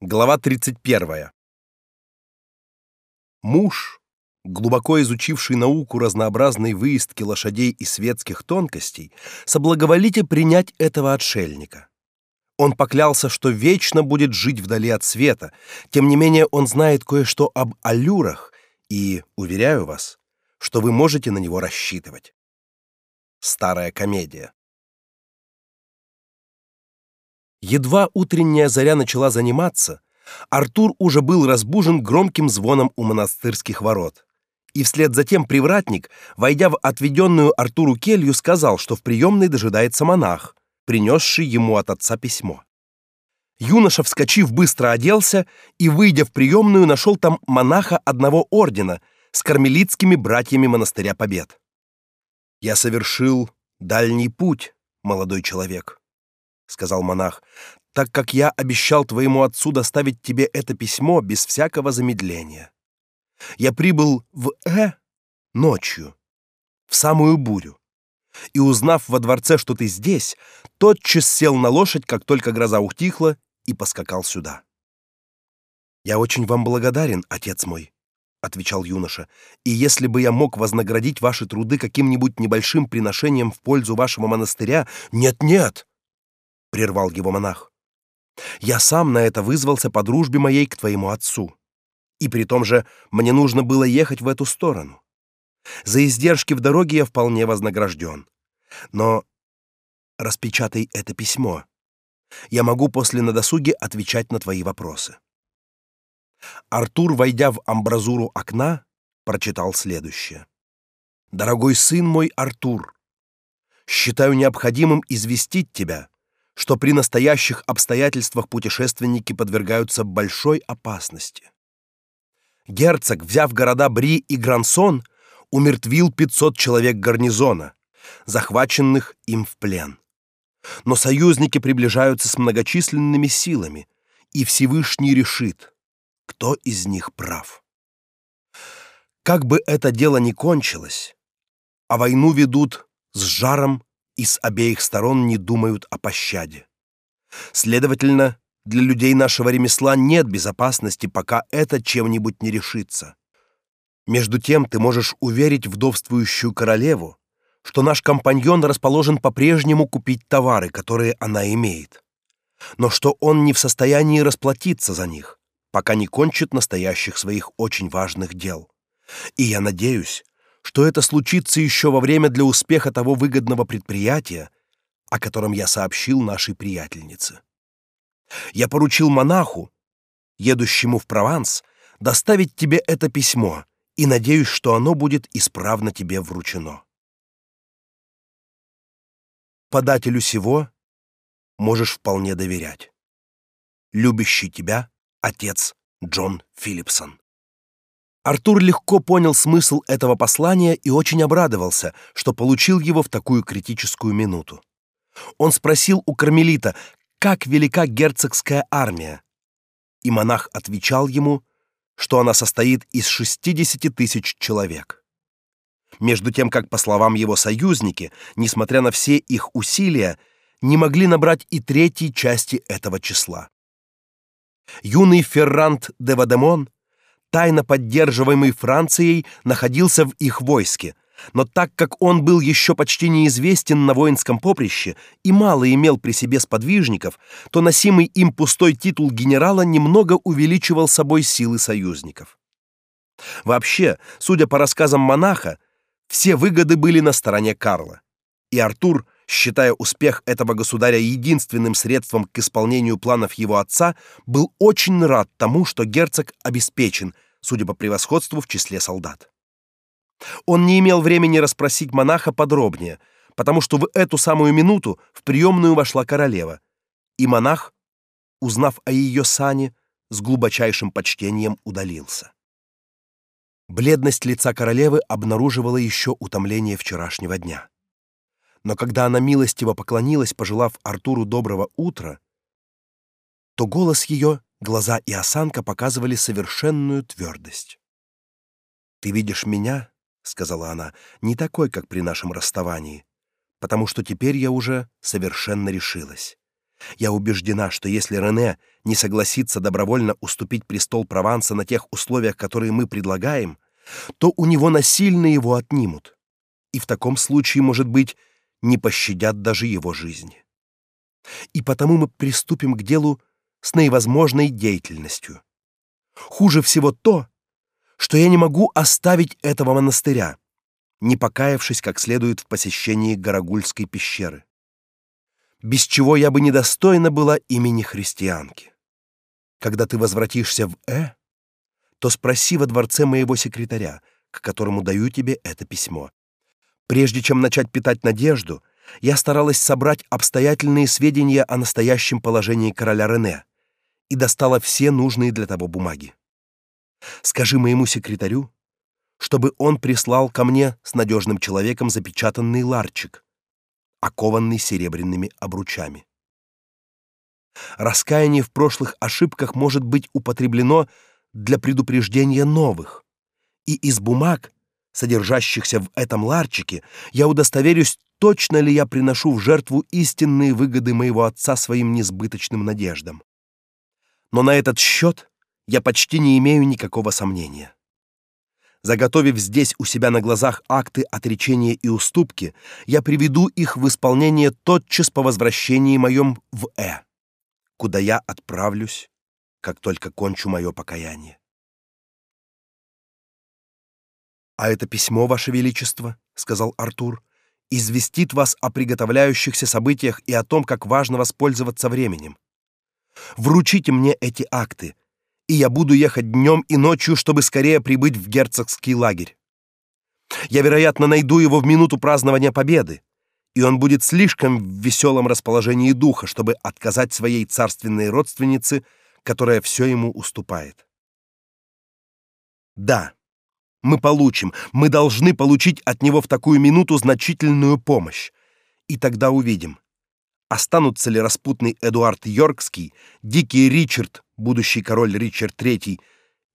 Глава 31. Муж, глубоко изучивший науку разнообразной выездки лошадей и светских тонкостей, соблаговолите принять этого отшельника. Он поклялся, что вечно будет жить вдали от света, тем не менее он знает кое-что об аллюрах, и, уверяю вас, что вы можете на него рассчитывать. Старая комедия. Едва утренняя заря начала заниматься, Артур уже был разбужен громким звоном у монастырских ворот. И вслед за тем привратник, войдя в отведенную Артуру келью, сказал, что в приемной дожидается монах, принесший ему от отца письмо. Юноша, вскочив, быстро оделся и, выйдя в приемную, нашел там монаха одного ордена с кармелитскими братьями монастыря Побед. «Я совершил дальний путь, молодой человек», сказал монах, так как я обещал твоему отцу доставить тебе это письмо без всякого замедления. Я прибыл в Э ночью, в самую бурю. И узнав во дворце, что ты здесь, тотчас сел на лошадь, как только гроза утихла, и поскакал сюда. Я очень вам благодарен, отец мой, отвечал юноша. И если бы я мог вознаградить ваши труды каким-нибудь небольшим приношением в пользу вашего монастыря, нет-нет, прервал его монах. Я сам на это вызвался по дружбе моей к твоему отцу. И при том же мне нужно было ехать в эту сторону. За издержки в дороге я вполне вознагражден. Но распечатай это письмо. Я могу после на досуге отвечать на твои вопросы. Артур, войдя в амбразуру окна, прочитал следующее: Дорогой сын мой Артур, считаю необходимым известить тебя, что при настоящих обстоятельствах путешественники подвергаются большой опасности. Герцог, взяв города Бри и Грансон, умертвил 500 человек гарнизона, захваченных им в плен. Но союзники приближаются с многочисленными силами, и Всевышний решит, кто из них прав. Как бы это дело ни кончилось, а войну ведут с жаром и с обеих сторон не думают о пощаде. Следовательно, для людей нашего ремесла нет безопасности, пока это чем-нибудь не решится. Между тем ты можешь уверить вдовствующую королеву, что наш компаньон расположен по-прежнему купить товары, которые она имеет, но что он не в состоянии расплатиться за них, пока не кончит настоящих своих очень важных дел. И я надеюсь, что это случится еще во время для успеха того выгодного предприятия, о котором я сообщил нашей приятельнице. Я поручил монаху, едущему в Прованс, доставить тебе это письмо и надеюсь, что оно будет исправно тебе вручено. Подателю сего можешь вполне доверять. Любящий тебя отец Джон Филлипсон. Артур легко понял смысл этого послания и очень обрадовался, что получил его в такую критическую минуту. Он спросил у кармелита, как велика герцогская армия, и монах отвечал ему, что она состоит из 60 тысяч человек. Между тем, как по словам его союзники, несмотря на все их усилия, не могли набрать и третьей части этого числа. Юный Феррант де Вадемон тайно поддерживаемый Францией, находился в их войске. Но так как он был еще почти неизвестен на воинском поприще и мало имел при себе сподвижников, то носимый им пустой титул генерала немного увеличивал собой силы союзников. Вообще, судя по рассказам монаха, все выгоды были на стороне Карла. И Артур, считая успех этого государя единственным средством к исполнению планов его отца, был очень рад тому, что герцог обеспечен, судя по превосходству в числе солдат. Он не имел времени расспросить монаха подробнее, потому что в эту самую минуту в приемную вошла королева, и монах, узнав о ее сане, с глубочайшим почтением удалился. Бледность лица королевы обнаруживала еще утомление вчерашнего дня но когда она милостиво поклонилась, пожелав Артуру доброго утра, то голос ее, глаза и осанка показывали совершенную твердость. «Ты видишь меня, — сказала она, — не такой, как при нашем расставании, потому что теперь я уже совершенно решилась. Я убеждена, что если Рене не согласится добровольно уступить престол Прованса на тех условиях, которые мы предлагаем, то у него насильно его отнимут. И в таком случае, может быть, не пощадят даже его жизни. И потому мы приступим к делу с наивозможной деятельностью. Хуже всего то, что я не могу оставить этого монастыря, не покаявшись как следует в посещении Горогульской пещеры без чего я бы недостойна была имени христианки. Когда ты возвратишься в Э, то спроси во дворце моего секретаря, к которому даю тебе это письмо. Прежде чем начать питать надежду, я старалась собрать обстоятельные сведения о настоящем положении короля Рене и достала все нужные для того бумаги. Скажи моему секретарю, чтобы он прислал ко мне с надежным человеком запечатанный ларчик, окованный серебряными обручами. Раскаяние в прошлых ошибках может быть употреблено для предупреждения новых. И из бумаг, содержащихся в этом ларчике, я удостоверюсь, точно ли я приношу в жертву истинные выгоды моего отца своим несбыточным надеждам. Но на этот счет я почти не имею никакого сомнения. Заготовив здесь у себя на глазах акты отречения и уступки, я приведу их в исполнение тотчас по возвращении моем в Э, куда я отправлюсь, как только кончу мое покаяние. А это письмо, ваше величество, сказал Артур, известит вас о приготовляющихся событиях и о том, как важно воспользоваться временем. Вручите мне эти акты, и я буду ехать днем и ночью, чтобы скорее прибыть в герцогский лагерь. Я, вероятно, найду его в минуту празднования победы, и он будет слишком в веселом расположении духа, чтобы отказать своей царственной родственнице, которая все ему уступает. Да, мы получим, мы должны получить от него в такую минуту значительную помощь. И тогда увидим, останутся ли распутный Эдуард Йоркский, дикий Ричард будущий король Ричард III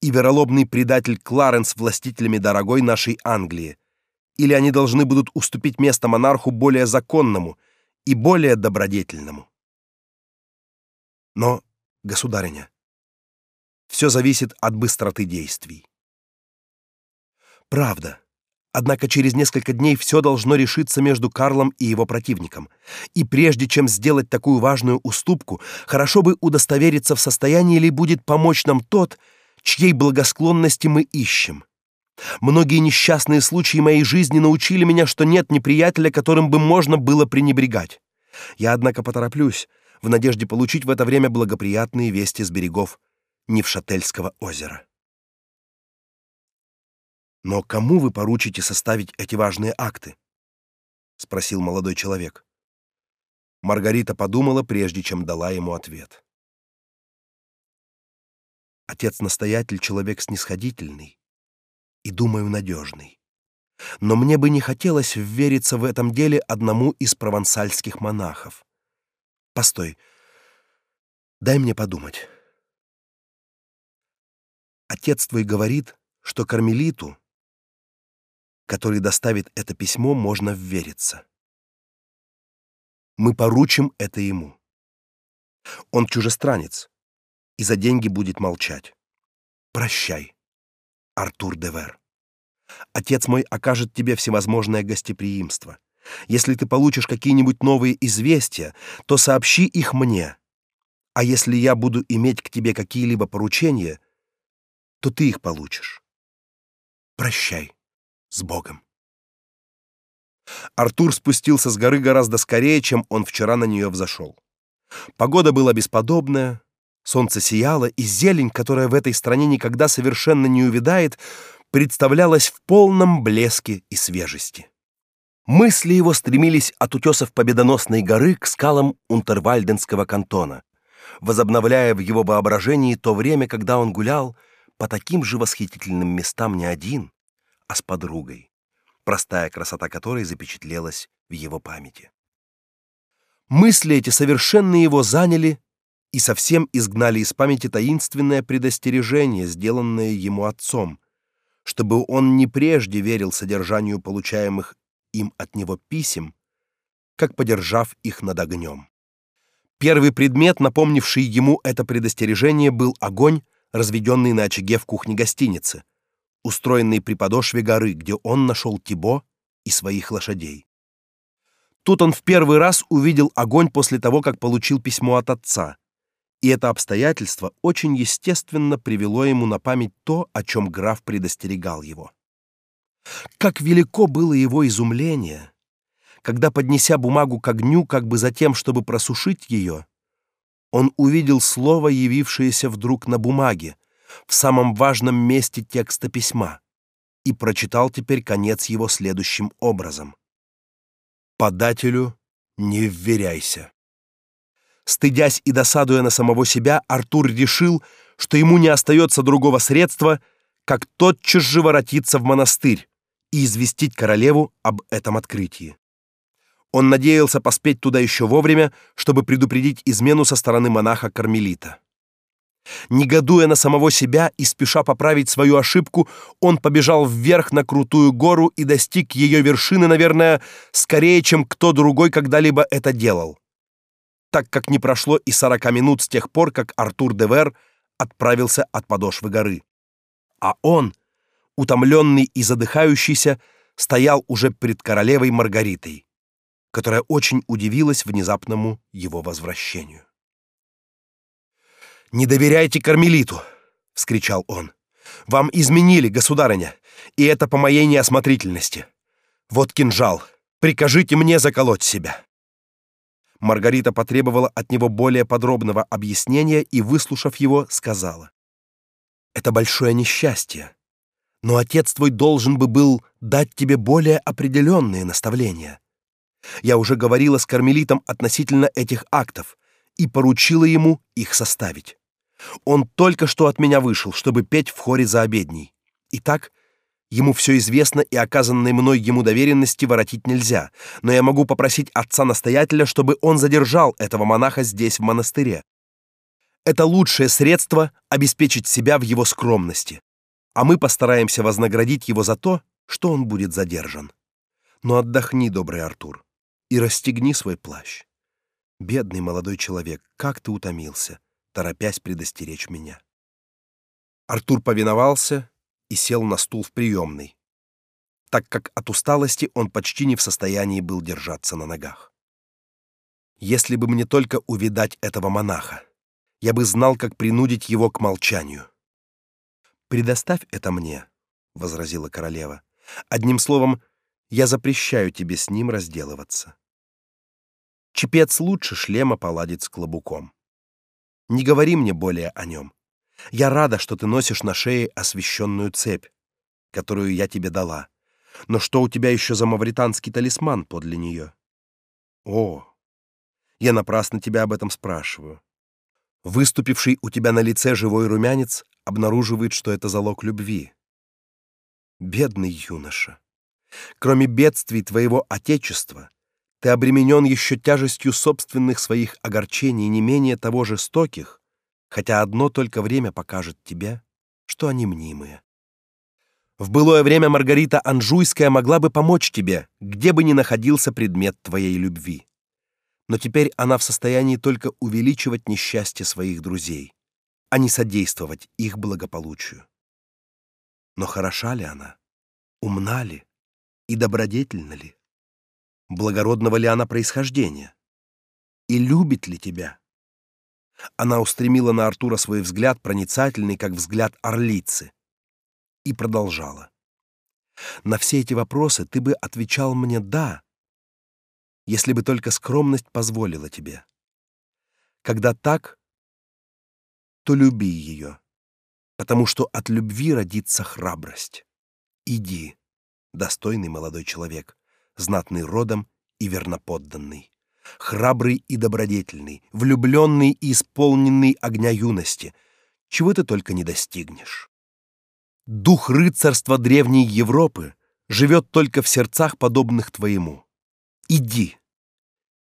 и вероломный предатель Кларенс властителями дорогой нашей Англии, или они должны будут уступить место монарху более законному и более добродетельному. Но, государыня, все зависит от быстроты действий. Правда, Однако через несколько дней все должно решиться между Карлом и его противником. И прежде чем сделать такую важную уступку, хорошо бы удостовериться в состоянии ли будет помочь нам тот, чьей благосклонности мы ищем. Многие несчастные случаи моей жизни научили меня, что нет неприятеля, которым бы можно было пренебрегать. Я однако потороплюсь в надежде получить в это время благоприятные вести с берегов Невшательского озера. Но кому вы поручите составить эти важные акты? спросил молодой человек. Маргарита подумала, прежде чем дала ему ответ. Отец-настоятель человек снисходительный и, думаю, надежный. Но мне бы не хотелось ввериться в этом деле одному из провансальских монахов. Постой. Дай мне подумать. Отец твой говорит, что кармелиту который доставит это письмо, можно ввериться. Мы поручим это ему. Он чужестранец и за деньги будет молчать. Прощай, Артур Девер. Отец мой окажет тебе всевозможное гостеприимство. Если ты получишь какие-нибудь новые известия, то сообщи их мне. А если я буду иметь к тебе какие-либо поручения, то ты их получишь. Прощай с Богом. Артур спустился с горы гораздо скорее, чем он вчера на нее взошел. Погода была бесподобная, солнце сияло, и зелень, которая в этой стране никогда совершенно не увядает, представлялась в полном блеске и свежести. Мысли его стремились от утесов Победоносной горы к скалам Унтервальденского кантона, возобновляя в его воображении то время, когда он гулял по таким же восхитительным местам не один, а с подругой, простая красота которой запечатлелась в его памяти. Мысли эти совершенно его заняли и совсем изгнали из памяти таинственное предостережение, сделанное ему отцом, чтобы он не прежде верил содержанию получаемых им от него писем, как подержав их над огнем. Первый предмет, напомнивший ему это предостережение, был огонь, разведенный на очаге в кухне гостиницы, устроенный при подошве горы, где он нашел Тибо и своих лошадей. Тут он в первый раз увидел огонь после того, как получил письмо от отца. И это обстоятельство очень естественно привело ему на память то, о чем граф предостерегал его. Как велико было его изумление, когда, поднеся бумагу к огню, как бы затем, чтобы просушить ее, он увидел слово, явившееся вдруг на бумаге, в самом важном месте текста письма, и прочитал теперь конец его следующим образом — Подателю не вверяйся. Стыдясь и досадуя на самого себя, Артур решил, что ему не остается другого средства, как тотчас же воротиться в монастырь и известить королеву об этом открытии. Он надеялся поспеть туда еще вовремя, чтобы предупредить измену со стороны монаха-кармелита. Негодуя на самого себя и спеша поправить свою ошибку, он побежал вверх на крутую гору и достиг ее вершины, наверное, скорее, чем кто другой когда-либо это делал. Так как не прошло и сорока минут с тех пор, как Артур де Вер отправился от подошвы горы. А он, утомленный и задыхающийся, стоял уже перед королевой Маргаритой, которая очень удивилась внезапному его возвращению. «Не доверяйте кармелиту!» — вскричал он. «Вам изменили, государыня, и это по моей неосмотрительности. Вот кинжал. Прикажите мне заколоть себя». Маргарита потребовала от него более подробного объяснения и, выслушав его, сказала. «Это большое несчастье, но отец твой должен бы был дать тебе более определенные наставления. Я уже говорила с кармелитом относительно этих актов и поручила ему их составить. Он только что от меня вышел, чтобы петь в хоре за обедней. Итак, ему все известно, и оказанной мной ему доверенности воротить нельзя, но я могу попросить отца-настоятеля, чтобы он задержал этого монаха здесь, в монастыре. Это лучшее средство обеспечить себя в его скромности, а мы постараемся вознаградить его за то, что он будет задержан. Но отдохни, добрый Артур, и расстегни свой плащ. Бедный молодой человек, как ты утомился торопясь предостеречь меня. Артур повиновался и сел на стул в приемной, так как от усталости он почти не в состоянии был держаться на ногах. Если бы мне только увидать этого монаха, я бы знал, как принудить его к молчанию. Предоставь это мне, возразила королева. Одним словом, я запрещаю тебе с ним разделываться. Чепец лучше шлема поладит с клобуком. Не говори мне более о нем. Я рада, что ты носишь на шее освященную цепь, которую я тебе дала. Но что у тебя еще за мавританский талисман подле нее? О, я напрасно тебя об этом спрашиваю. Выступивший у тебя на лице живой румянец обнаруживает, что это залог любви. Бедный юноша, кроме бедствий твоего отечества, ты обременен еще тяжестью собственных своих огорчений не менее того жестоких, хотя одно только время покажет тебе, что они мнимые. В былое время Маргарита Анжуйская могла бы помочь тебе, где бы ни находился предмет твоей любви. Но теперь она в состоянии только увеличивать несчастье своих друзей, а не содействовать их благополучию. Но хороша ли она? Умна ли? И добродетельна ли? Благородного ли она происхождения и любит ли тебя. Она устремила на Артура свой взгляд, проницательный, как взгляд орлицы, и продолжала. На все эти вопросы ты бы отвечал мне «да», если бы только скромность позволила тебе. Когда так, то люби ее, потому что от любви родится храбрость. Иди, достойный молодой человек, знатный родом и верноподданный, храбрый и добродетельный, влюбленный и исполненный огня юности, чего ты только не достигнешь. Дух рыцарства древней Европы живет только в сердцах подобных твоему. Иди,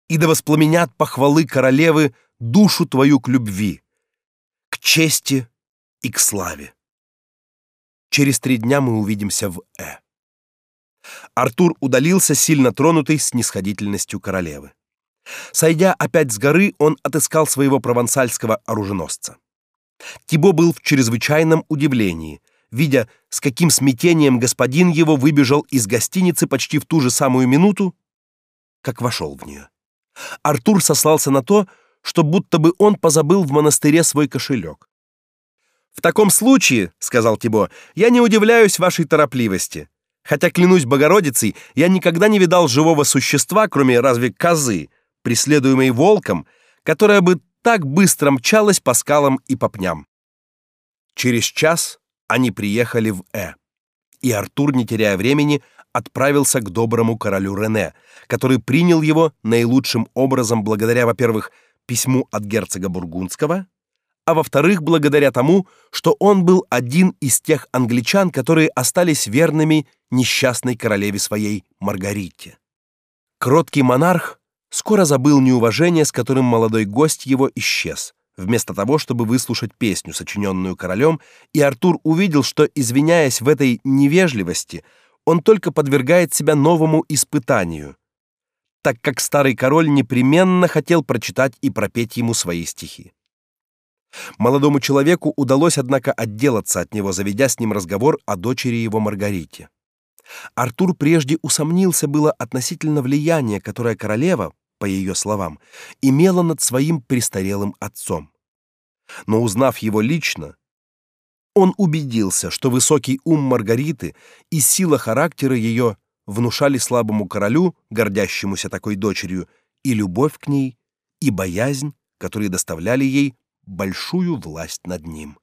и да воспламенят похвалы королевы душу твою к любви, к чести и к славе. Через три дня мы увидимся в Э. Артур удалился, сильно тронутый снисходительностью королевы. Сойдя опять с горы, он отыскал своего провансальского оруженосца. Тибо был в чрезвычайном удивлении, видя, с каким смятением господин его выбежал из гостиницы почти в ту же самую минуту, как вошел в нее. Артур сослался на то, что будто бы он позабыл в монастыре свой кошелек. В таком случае, сказал Тибо, я не удивляюсь вашей торопливости. Хотя клянусь Богородицей, я никогда не видал живого существа, кроме разве козы, преследуемой волком, которая бы так быстро мчалась по скалам и по пням. Через час они приехали в Э. И Артур, не теряя времени, отправился к доброму королю Рене, который принял его наилучшим образом благодаря, во-первых, письму от герцога бургундского, а во-вторых, благодаря тому, что он был один из тех англичан, которые остались верными несчастной королеве своей Маргарите. Кроткий монарх скоро забыл неуважение, с которым молодой гость его исчез, вместо того, чтобы выслушать песню, сочиненную королем, и Артур увидел, что извиняясь в этой невежливости, он только подвергает себя новому испытанию, так как старый король непременно хотел прочитать и пропеть ему свои стихи. Молодому человеку удалось однако отделаться от него, заведя с ним разговор о дочери его Маргарите. Артур прежде усомнился было относительно влияния, которое королева, по ее словам, имела над своим престарелым отцом. Но узнав его лично, он убедился, что высокий ум Маргариты и сила характера ее внушали слабому королю, гордящемуся такой дочерью, и любовь к ней, и боязнь, которые доставляли ей большую власть над ним.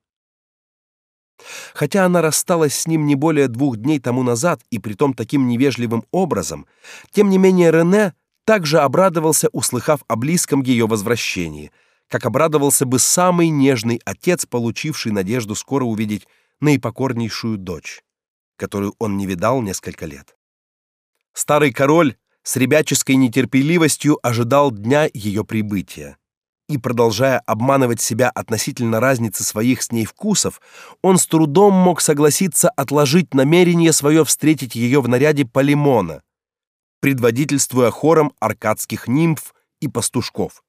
Хотя она рассталась с ним не более двух дней тому назад и притом таким невежливым образом, тем не менее Рене также обрадовался, услыхав о близком ее возвращении, как обрадовался бы самый нежный отец, получивший надежду скоро увидеть наипокорнейшую дочь, которую он не видал несколько лет. Старый король с ребяческой нетерпеливостью ожидал дня ее прибытия и продолжая обманывать себя относительно разницы своих с ней вкусов, он с трудом мог согласиться отложить намерение свое встретить ее в наряде Полимона, предводительствуя хором аркадских нимф и пастушков,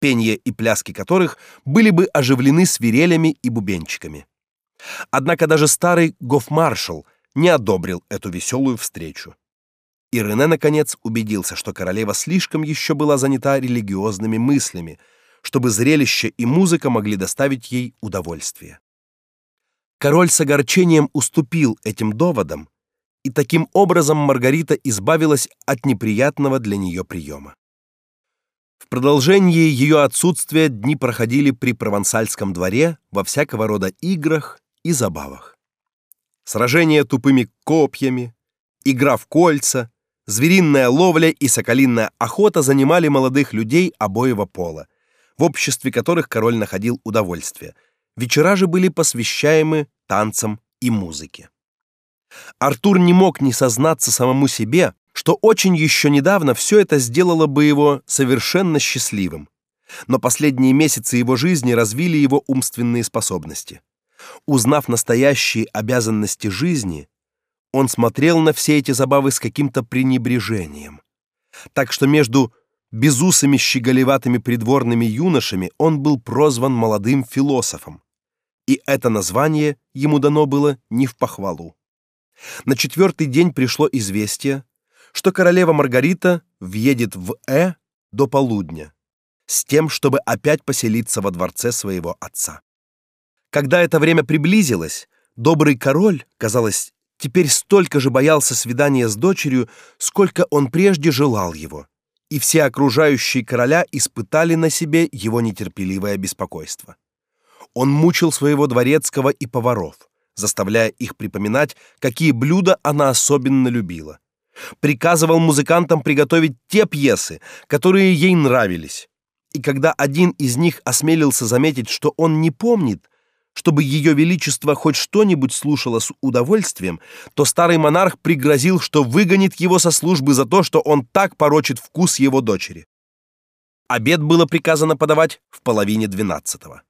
пение и пляски которых были бы оживлены свирелями и бубенчиками. Однако даже старый гофмаршал не одобрил эту веселую встречу. И Рене наконец убедился, что королева слишком еще была занята религиозными мыслями, чтобы зрелище и музыка могли доставить ей удовольствие. Король с огорчением уступил этим доводам, и таким образом Маргарита избавилась от неприятного для нее приема. В продолжении ее отсутствия дни проходили при провансальском дворе во всякого рода играх и забавах. Сражения тупыми копьями, игра в кольца, звериная ловля и соколиная охота занимали молодых людей обоего пола, в обществе которых король находил удовольствие. Вечера же были посвящаемы танцам и музыке. Артур не мог не сознаться самому себе, что очень еще недавно все это сделало бы его совершенно счастливым. Но последние месяцы его жизни развили его умственные способности. Узнав настоящие обязанности жизни, он смотрел на все эти забавы с каким-то пренебрежением. Так что между безусыми щеголеватыми придворными юношами он был прозван молодым философом, и это название ему дано было не в похвалу. На четвертый день пришло известие, что королева Маргарита въедет в Э до полудня, с тем, чтобы опять поселиться во дворце своего отца. Когда это время приблизилось, добрый король, казалось, теперь столько же боялся свидания с дочерью, сколько он прежде желал его и все окружающие короля испытали на себе его нетерпеливое беспокойство. Он мучил своего дворецкого и поваров, заставляя их припоминать, какие блюда она особенно любила. Приказывал музыкантам приготовить те пьесы, которые ей нравились. И когда один из них осмелился заметить, что он не помнит, чтобы ее величество хоть что-нибудь слушало с удовольствием, то старый монарх пригрозил, что выгонит его со службы за то, что он так порочит вкус его дочери. Обед было приказано подавать в половине двенадцатого.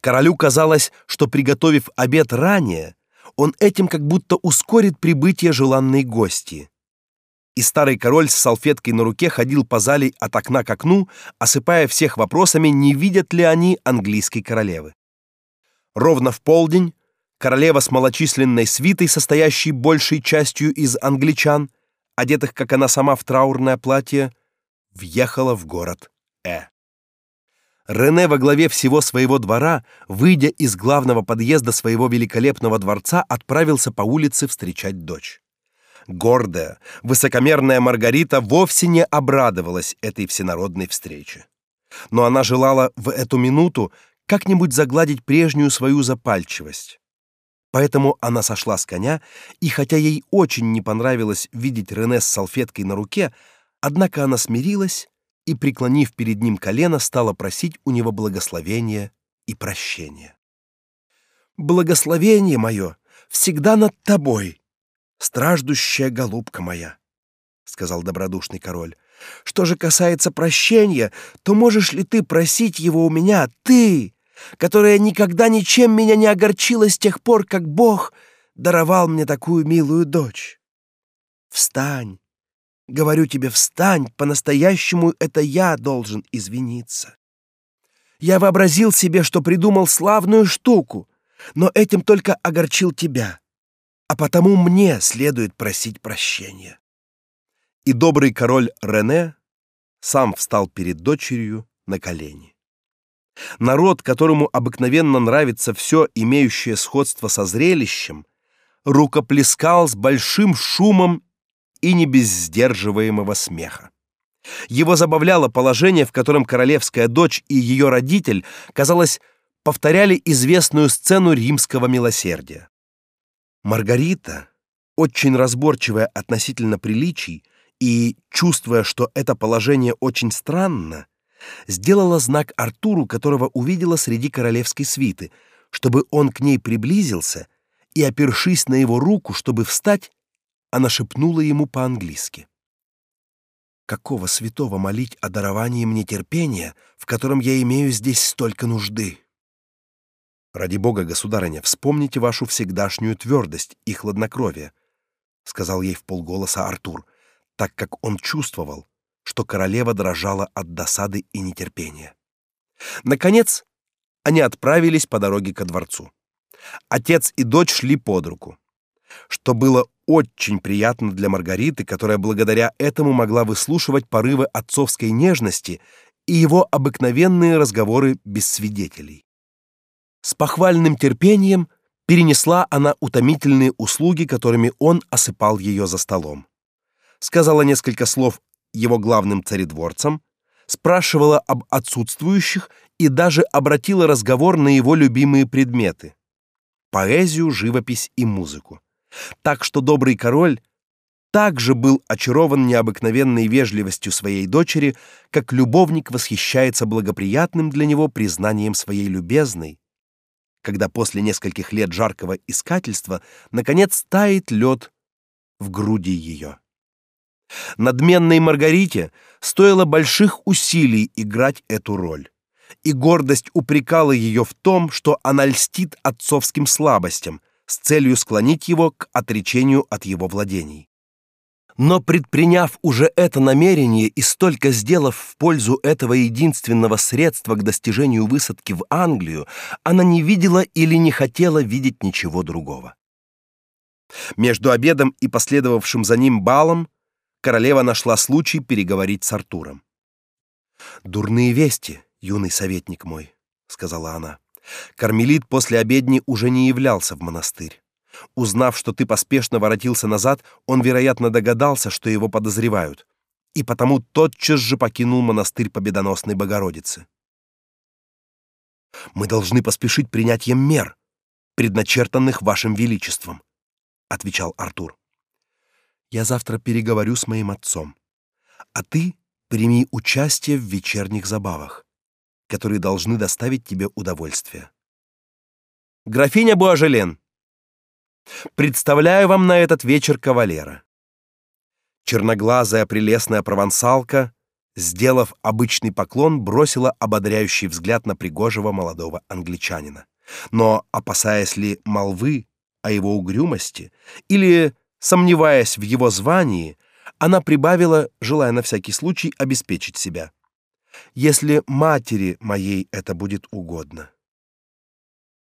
Королю казалось, что приготовив обед ранее, он этим как будто ускорит прибытие желанной гости. и старый король с салфеткой на руке ходил по зале от окна к окну, осыпая всех вопросами, не видят ли они английской королевы. Ровно в полдень королева с малочисленной свитой, состоящей большей частью из англичан, одетых, как она сама, в траурное платье, въехала в город Э. Рене во главе всего своего двора, выйдя из главного подъезда своего великолепного дворца, отправился по улице встречать дочь. Гордая, высокомерная Маргарита вовсе не обрадовалась этой всенародной встрече. Но она желала в эту минуту как-нибудь загладить прежнюю свою запальчивость. Поэтому она сошла с коня, и хотя ей очень не понравилось видеть Рене с салфеткой на руке, однако она смирилась и, преклонив перед ним колено, стала просить у него благословения и прощения. «Благословение мое всегда над тобой», страждущая голубка моя, сказал добродушный король. Что же касается прощения, то можешь ли ты просить его у меня, ты, которая никогда ничем меня не огорчила с тех пор, как Бог даровал мне такую милую дочь? Встань. Говорю тебе, встань, по-настоящему это я должен извиниться. Я вообразил себе, что придумал славную штуку, но этим только огорчил тебя а потому мне следует просить прощения. И добрый король Рене сам встал перед дочерью на колени. Народ, которому обыкновенно нравится все, имеющее сходство со зрелищем, рукоплескал с большим шумом и не без сдерживаемого смеха. Его забавляло положение, в котором королевская дочь и ее родитель, казалось, повторяли известную сцену римского милосердия. Маргарита, очень разборчивая относительно приличий и чувствуя, что это положение очень странно, сделала знак Артуру, которого увидела среди королевской свиты, чтобы он к ней приблизился, и опершись на его руку, чтобы встать, она шепнула ему по-английски: "Какого святого молить о даровании мне терпения, в котором я имею здесь столько нужды?" Ради бога, государыня, вспомните вашу всегдашнюю твердость и хладнокровие, сказал ей в полголоса Артур, так как он чувствовал, что королева дрожала от досады и нетерпения. Наконец, они отправились по дороге ко дворцу. Отец и дочь шли под руку, что было очень приятно для Маргариты, которая благодаря этому могла выслушивать порывы отцовской нежности и его обыкновенные разговоры без свидетелей. С похвальным терпением перенесла она утомительные услуги, которыми он осыпал ее за столом. Сказала несколько слов его главным царедворцам, спрашивала об отсутствующих и даже обратила разговор на его любимые предметы: поэзию, живопись и музыку. Так что добрый король также был очарован необыкновенной вежливостью своей дочери, как любовник восхищается благоприятным для него признанием своей любезной, когда после нескольких лет жаркого искательства наконец тает лед в груди ее. Надменной Маргарите стоило больших усилий играть эту роль, и гордость упрекала ее в том, что она льстит отцовским слабостям с целью склонить его к отречению от его владений. Но предприняв уже это намерение и столько сделав в пользу этого единственного средства к достижению высадки в Англию, она не видела или не хотела видеть ничего другого. Между обедом и последовавшим за ним балом королева нашла случай переговорить с Артуром. Дурные вести, юный советник мой, сказала она. Кармелит после обедни уже не являлся в монастырь. Узнав, что ты поспешно воротился назад, он, вероятно, догадался, что его подозревают, и потому тотчас же покинул монастырь Победоносной Богородицы. Мы должны поспешить принятием мер, предначертанных вашим величеством, отвечал Артур. Я завтра переговорю с моим отцом, а ты прими участие в вечерних забавах, которые должны доставить тебе удовольствие. Графиня Буажелен, Представляю вам на этот вечер кавалера. Черноглазая прелестная провансалка, сделав обычный поклон, бросила ободряющий взгляд на пригожего молодого англичанина. Но опасаясь ли молвы о его угрюмости или сомневаясь в его звании, она прибавила, желая на всякий случай обеспечить себя. Если матери моей это будет угодно.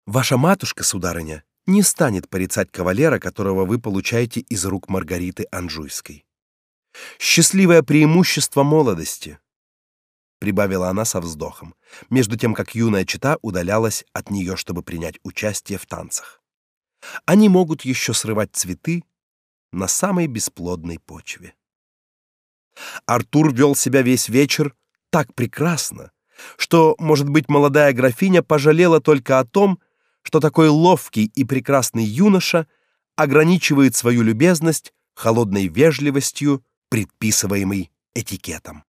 Ваша матушка, сударыня, не станет порицать кавалера, которого вы получаете из рук Маргариты Анжуйской. Счастливое преимущество молодости, прибавила она со вздохом, между тем как юная чита удалялась от нее, чтобы принять участие в танцах. Они могут еще срывать цветы на самой бесплодной почве. Артур вел себя весь вечер так прекрасно, что, может быть, молодая графиня пожалела только о том, что такой ловкий и прекрасный юноша ограничивает свою любезность холодной вежливостью, предписываемой этикетом.